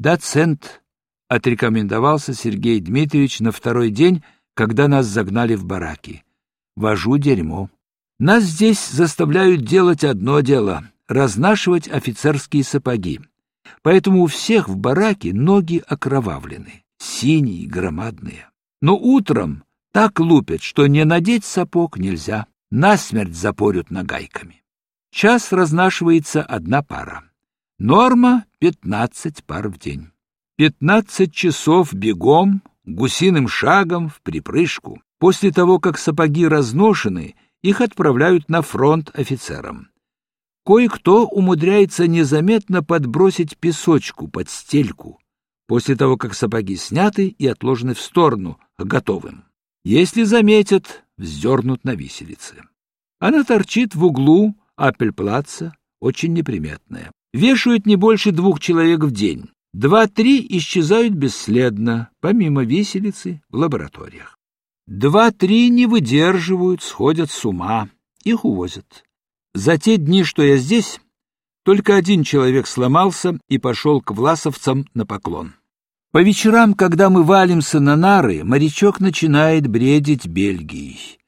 Доцент, отрекомендовался Сергей Дмитриевич на второй день, когда нас загнали в бараки. Вожу дерьмо. Нас здесь заставляют делать одно дело — разнашивать офицерские сапоги. Поэтому у всех в бараке ноги окровавлены, синие, громадные. Но утром так лупят, что не надеть сапог нельзя, насмерть запорют нагайками. Час разнашивается одна пара. Норма — пятнадцать пар в день. Пятнадцать часов бегом, гусиным шагом, в припрыжку. После того, как сапоги разношены, их отправляют на фронт офицерам. Кое-кто умудряется незаметно подбросить песочку под стельку, после того, как сапоги сняты и отложены в сторону, готовым. Если заметят, вздернут на виселице. Она торчит в углу Апельплаца, очень неприметная. Вешают не больше двух человек в день. Два-три исчезают бесследно, помимо виселицы, в лабораториях. Два-три не выдерживают, сходят с ума. Их увозят. За те дни, что я здесь, только один человек сломался и пошел к власовцам на поклон. По вечерам, когда мы валимся на нары, морячок начинает бредить Бельгией.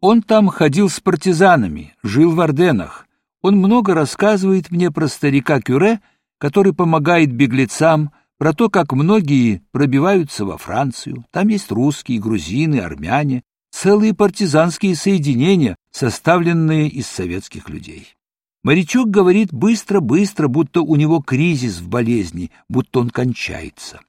Он там ходил с партизанами, жил в Орденах. Он много рассказывает мне про старика Кюре, который помогает беглецам, про то, как многие пробиваются во Францию. Там есть русские, грузины, армяне, целые партизанские соединения, составленные из советских людей. Морячок говорит быстро-быстро, будто у него кризис в болезни, будто он кончается.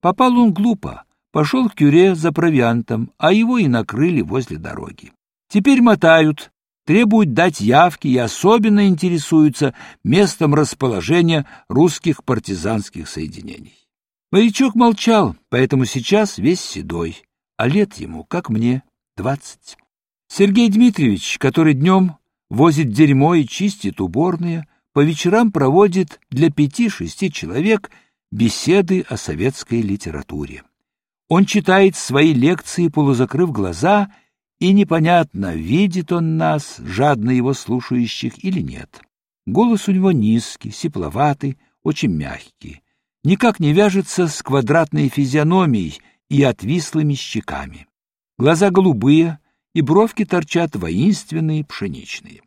Попал он глупо, пошел к Кюре за провиантом, а его и накрыли возле дороги. Теперь мотают, требуют дать явки и особенно интересуются местом расположения русских партизанских соединений. Морячок молчал, поэтому сейчас весь седой, а лет ему, как мне, двадцать. Сергей Дмитриевич, который днем возит дерьмо и чистит уборные, по вечерам проводит для пяти-шести человек – беседы о советской литературе. Он читает свои лекции, полузакрыв глаза, и непонятно, видит он нас, жадно его слушающих, или нет. Голос у него низкий, сипловатый, очень мягкий, никак не вяжется с квадратной физиономией и отвислыми щеками. Глаза голубые, и бровки торчат воинственные, пшеничные.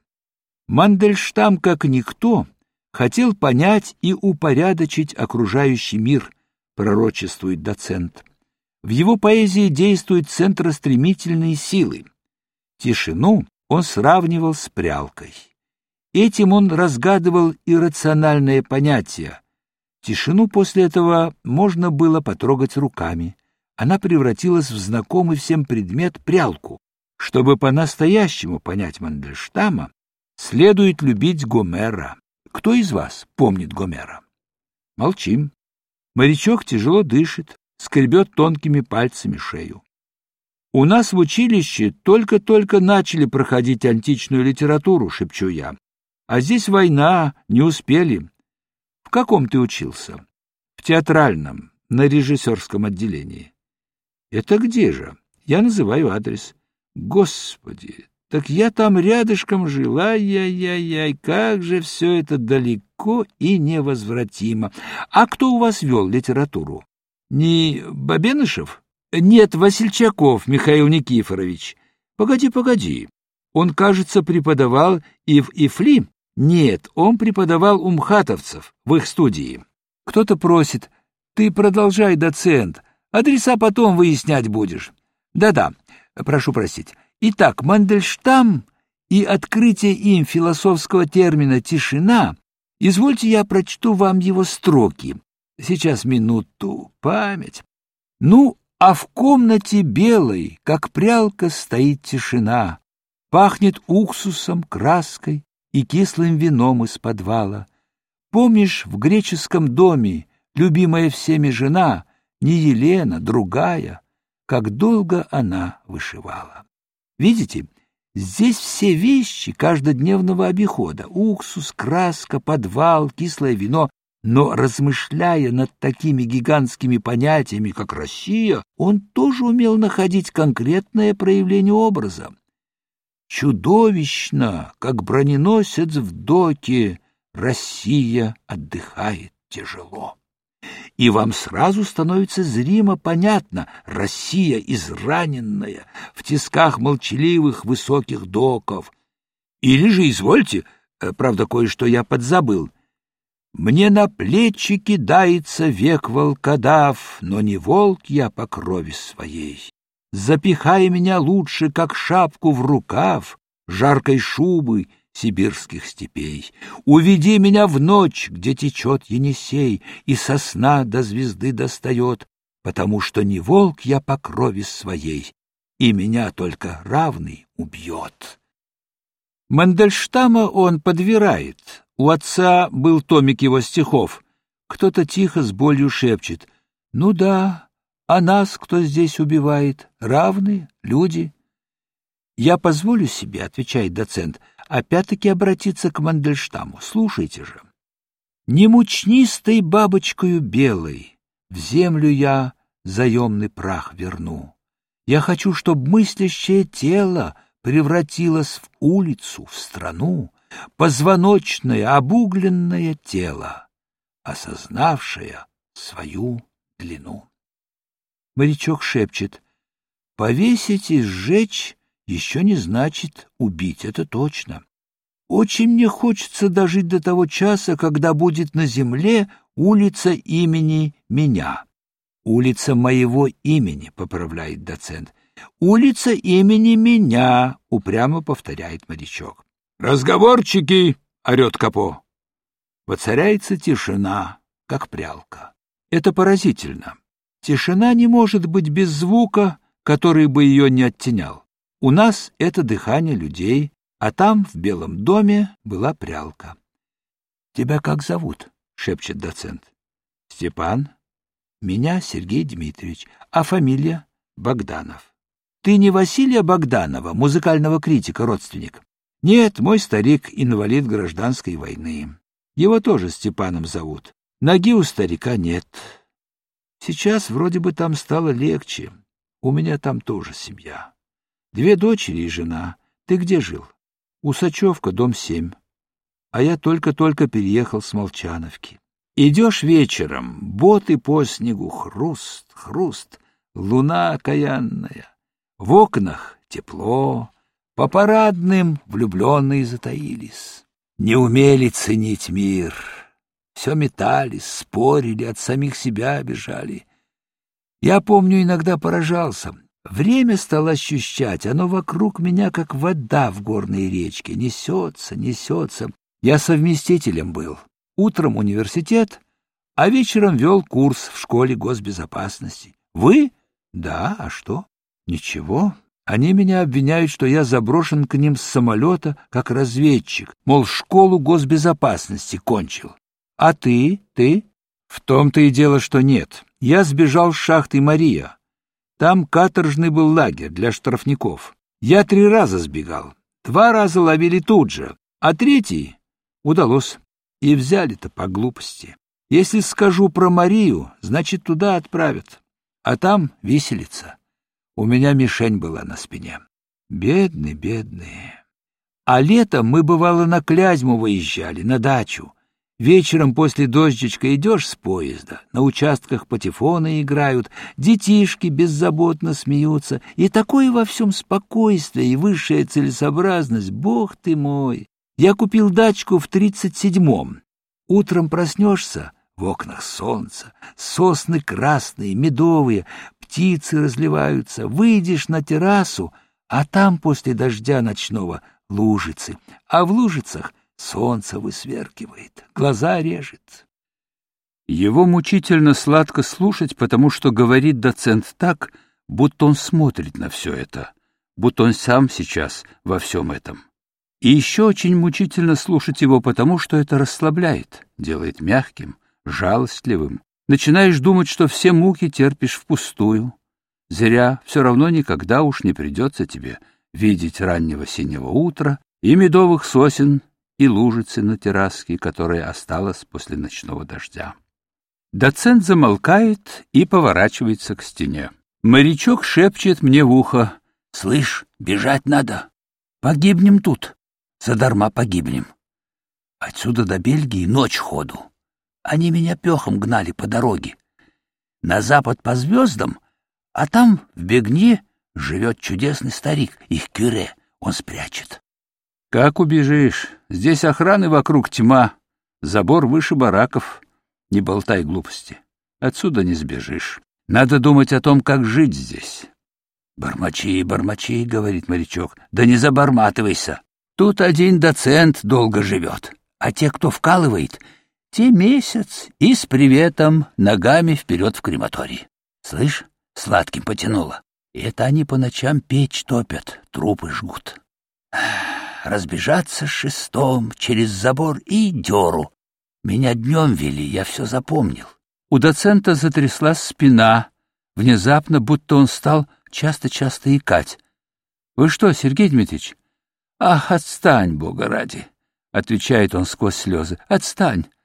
Мандельштам, как никто, хотел понять и упорядочить окружающий мир, пророчествует доцент. В его поэзии действуют центростремительные силы. Тишину он сравнивал с прялкой. Этим он разгадывал иррациональное понятие. Тишину после этого можно было потрогать руками. Она превратилась в знакомый всем предмет прялку. Чтобы по-настоящему понять Мандельштама, следует любить Гомера. Кто из вас помнит Гомера? Молчим. Морячок тяжело дышит, скребет тонкими пальцами шею. У нас в училище только-только начали проходить античную литературу, шепчу я. А здесь война, не успели. В каком ты учился? В театральном, на режиссерском отделении. Это где же? Я называю адрес. Господи, так я там рядышком жил. Ай-яй-яй-яй, как же все это далеко и невозвратимо. А кто у вас вел литературу? Не Бабенышев? Нет, Васильчаков Михаил Никифорович. Погоди, погоди. Он, кажется, преподавал и в ИФЛИ? Нет, он преподавал у мхатовцев в их студии. Кто-то просит, ты продолжай, доцент, адреса потом выяснять будешь. Да-да, прошу простить. Итак, Мандельштам и открытие им философского термина «тишина» Извольте, я прочту вам его строки. Сейчас минуту, память. Ну, а в комнате белой, как прялка, стоит тишина. Пахнет уксусом, краской и кислым вином из подвала. Помнишь, в греческом доме любимая всеми жена, не Елена, другая, как долго она вышивала. Видите, здесь все вещи каждодневного обихода — уксус, краска, подвал, кислое вино. Но, размышляя над такими гигантскими понятиями, как Россия, он тоже умел находить конкретное проявление образа. Чудовищно, как броненосец в доке, Россия отдыхает тяжело. и вам сразу становится зримо понятно Россия израненная в тисках молчаливых высоких доков. Или же, извольте, э, правда, кое-что я подзабыл, мне на плечи кидается век волкодав, но не волк я по крови своей. Запихай меня лучше, как шапку в рукав, жаркой шубы сибирских степей. Уведи меня в ночь, где течет Енисей, и сосна до звезды достает, потому что не волк я по крови своей, и меня только равный убьет. Мандельштама он подвирает. У отца был томик его стихов. Кто-то тихо с болью шепчет. «Ну да, а нас кто здесь убивает? Равные люди?» «Я позволю себе, — отвечает доцент, — опять-таки обратиться к Мандельштаму. Слушайте же. Не мучнистой бабочкою белой в землю я заемный прах верну. Я хочу, чтоб мыслящее тело превратилось в улицу, в страну, позвоночное, обугленное тело, осознавшее свою длину. Морячок шепчет, повесить и сжечь еще не значит убить, это точно. Очень мне хочется дожить до того часа, когда будет на земле улица имени меня. Улица моего имени, поправляет доцент. Улица имени меня, упрямо повторяет морячок. Разговорчики, орет Капо. Воцаряется тишина, как прялка. Это поразительно. Тишина не может быть без звука, который бы ее не оттенял. У нас это дыхание людей, а там, в Белом доме, была прялка. — Тебя как зовут? — шепчет доцент. — Степан. — Меня Сергей Дмитриевич. А фамилия? — Богданов. — Ты не Василия Богданова, музыкального критика, родственник? — Нет, мой старик — инвалид гражданской войны. Его тоже Степаном зовут. Ноги у старика нет. Сейчас вроде бы там стало легче. У меня там тоже семья. Две дочери и жена. Ты где жил? Усачевка, дом семь. А я только-только переехал с Молчановки. Идешь вечером, боты по снегу, хруст, хруст, луна окаянная. В окнах тепло, по парадным влюбленные затаились. Не умели ценить мир. Все метались, спорили, от самих себя бежали. Я помню, иногда поражался — Время стало ощущать, оно вокруг меня, как вода в горной речке, несется, несется. Я совместителем был. Утром университет, а вечером вел курс в школе госбезопасности. Вы? Да, а что? Ничего. Они меня обвиняют, что я заброшен к ним с самолета как разведчик, мол, школу госбезопасности кончил. А ты? Ты? В том-то и дело, что нет. Я сбежал с шахты Мария, там каторжный был лагерь для штрафников. Я три раза сбегал. Два раза ловили тут же, а третий удалось. И взяли-то по глупости. Если скажу про Марию, значит, туда отправят. А там виселица. У меня мишень была на спине. Бедный, бедный. А летом мы, бывало, на Клязьму выезжали, на дачу. Вечером после дождичка идешь с поезда, на участках патефоны играют, детишки беззаботно смеются, и такое во всем спокойствие и высшая целесообразность, бог ты мой! Я купил дачку в тридцать седьмом. Утром проснешься, в окнах солнце, сосны красные, медовые, птицы разливаются, выйдешь на террасу, а там после дождя ночного лужицы, а в лужицах Солнце высверкивает, глаза режет. Его мучительно сладко слушать, потому что говорит доцент так, будто он смотрит на все это, будто он сам сейчас во всем этом. И еще очень мучительно слушать его, потому что это расслабляет, делает мягким, жалостливым. Начинаешь думать, что все муки терпишь впустую. Зря, все равно никогда уж не придется тебе видеть раннего синего утра и медовых сосен и лужицы на терраске, которая осталась после ночного дождя. Доцент замолкает и поворачивается к стене. Морячок шепчет мне в ухо. — Слышь, бежать надо. Погибнем тут. Задарма погибнем. Отсюда до Бельгии ночь ходу. Они меня пехом гнали по дороге. на запад по звездам, а там, в Бегне, живет чудесный старик, их кюре, он спрячет. — Как убежишь? Здесь охраны вокруг тьма, забор выше бараков. Не болтай глупости. Отсюда не сбежишь. Надо думать о том, как жить здесь. — Бормочи, бормочи, — говорит морячок, — да не заборматывайся. Тут один доцент долго живет, а те, кто вкалывает, те месяц и с приветом ногами вперед в крематорий. Слышь, сладким потянуло. Это они по ночам печь топят, трупы жгут. Разбежаться шестом через забор и дёру. Меня днем вели, я все запомнил. У доцента затряслась спина, внезапно, будто он стал часто-часто икать. — Вы что, Сергей Дмитриевич? — Ах, отстань, Бога ради! — отвечает он сквозь слезы. — Отстань! —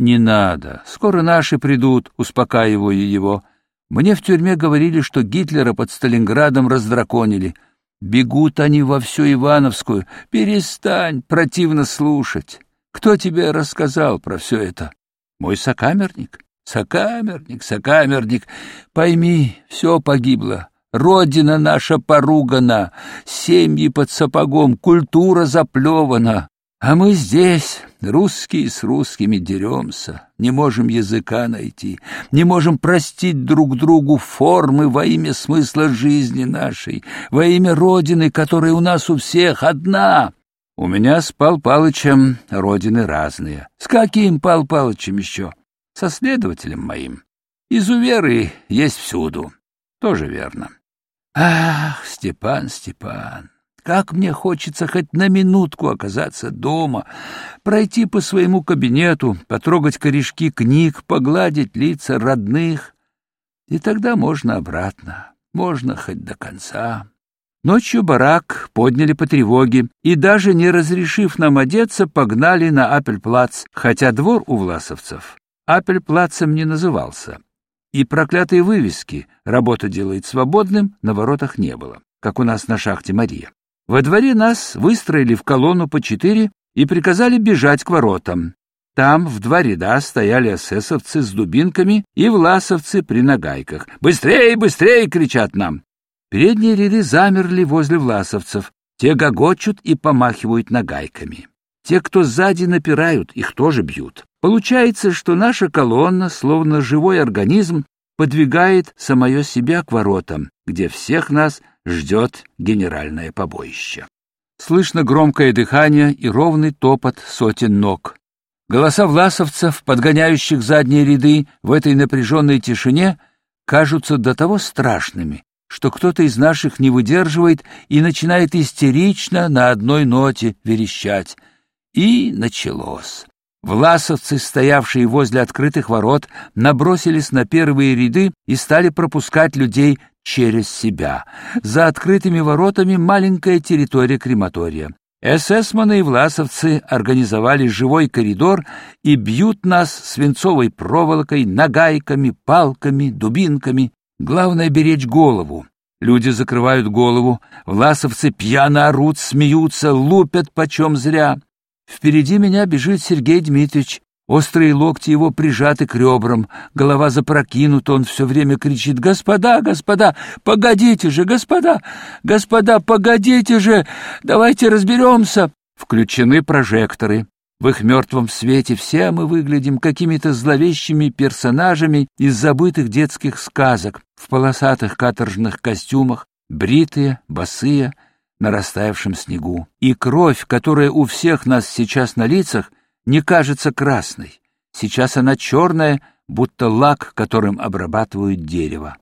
Не надо, скоро наши придут, успокаиваю его. Мне в тюрьме говорили, что Гитлера под Сталинградом раздраконили. Бегут они во всю Ивановскую. Перестань, противно слушать. Кто тебе рассказал про все это? Мой сокамерник. Сокамерник, сокамерник, пойми, все погибло. Родина наша поругана, семьи под сапогом, культура заплевана. А мы здесь, русские с русскими, деремся, не можем языка найти, не можем простить друг другу формы во имя смысла жизни нашей, во имя Родины, которая у нас у всех одна. У меня с Пал Палычем родины разные. С каким Пал Палычем еще? Со следователем моим. Изуверы есть всюду. Тоже верно. Ах, Степан, Степан, как мне хочется хоть на минутку оказаться дома, пройти по своему кабинету, потрогать корешки книг, погладить лица родных. И тогда можно обратно, можно хоть до конца. Ночью барак подняли по тревоге и, даже не разрешив нам одеться, погнали на Апельплац, хотя двор у власовцев Апельплацем не назывался. И проклятые вывески «Работа делает свободным» на воротах не было, как у нас на шахте Мария. Во дворе нас выстроили в колонну по четыре и приказали бежать к воротам. Там в два ряда стояли эсэсовцы с дубинками и власовцы при нагайках. «Быстрее, быстрее!» — кричат нам. Передние ряды замерли возле власовцев. Те гогочут и помахивают нагайками. Те, кто сзади напирают, их тоже бьют. Получается, что наша колонна, словно живой организм, подвигает самое себя к воротам, где всех нас ждет генеральное побоище. Слышно громкое дыхание и ровный топот сотен ног. Голоса власовцев, подгоняющих задние ряды в этой напряженной тишине, кажутся до того страшными, что кто-то из наших не выдерживает и начинает истерично на одной ноте верещать. И началось. Власовцы, стоявшие возле открытых ворот, набросились на первые ряды и стали пропускать людей через себя. За открытыми воротами маленькая территория крематория. Эсэсманы и власовцы организовали живой коридор и бьют нас свинцовой проволокой, нагайками, палками, дубинками. Главное — беречь голову. Люди закрывают голову, власовцы пьяно орут, смеются, лупят почем зря. Впереди меня бежит Сергей Дмитриевич. Острые локти его прижаты к ребрам, голова запрокинута, он все время кричит «Господа, господа, погодите же, господа, господа, погодите же, давайте разберемся!» Включены прожекторы. В их мертвом свете все мы выглядим какими-то зловещими персонажами из забытых детских сказок в полосатых каторжных костюмах, бритые, босые, на растаявшем снегу. И кровь, которая у всех нас сейчас на лицах, не кажется красной. Сейчас она черная, будто лак, которым обрабатывают дерево.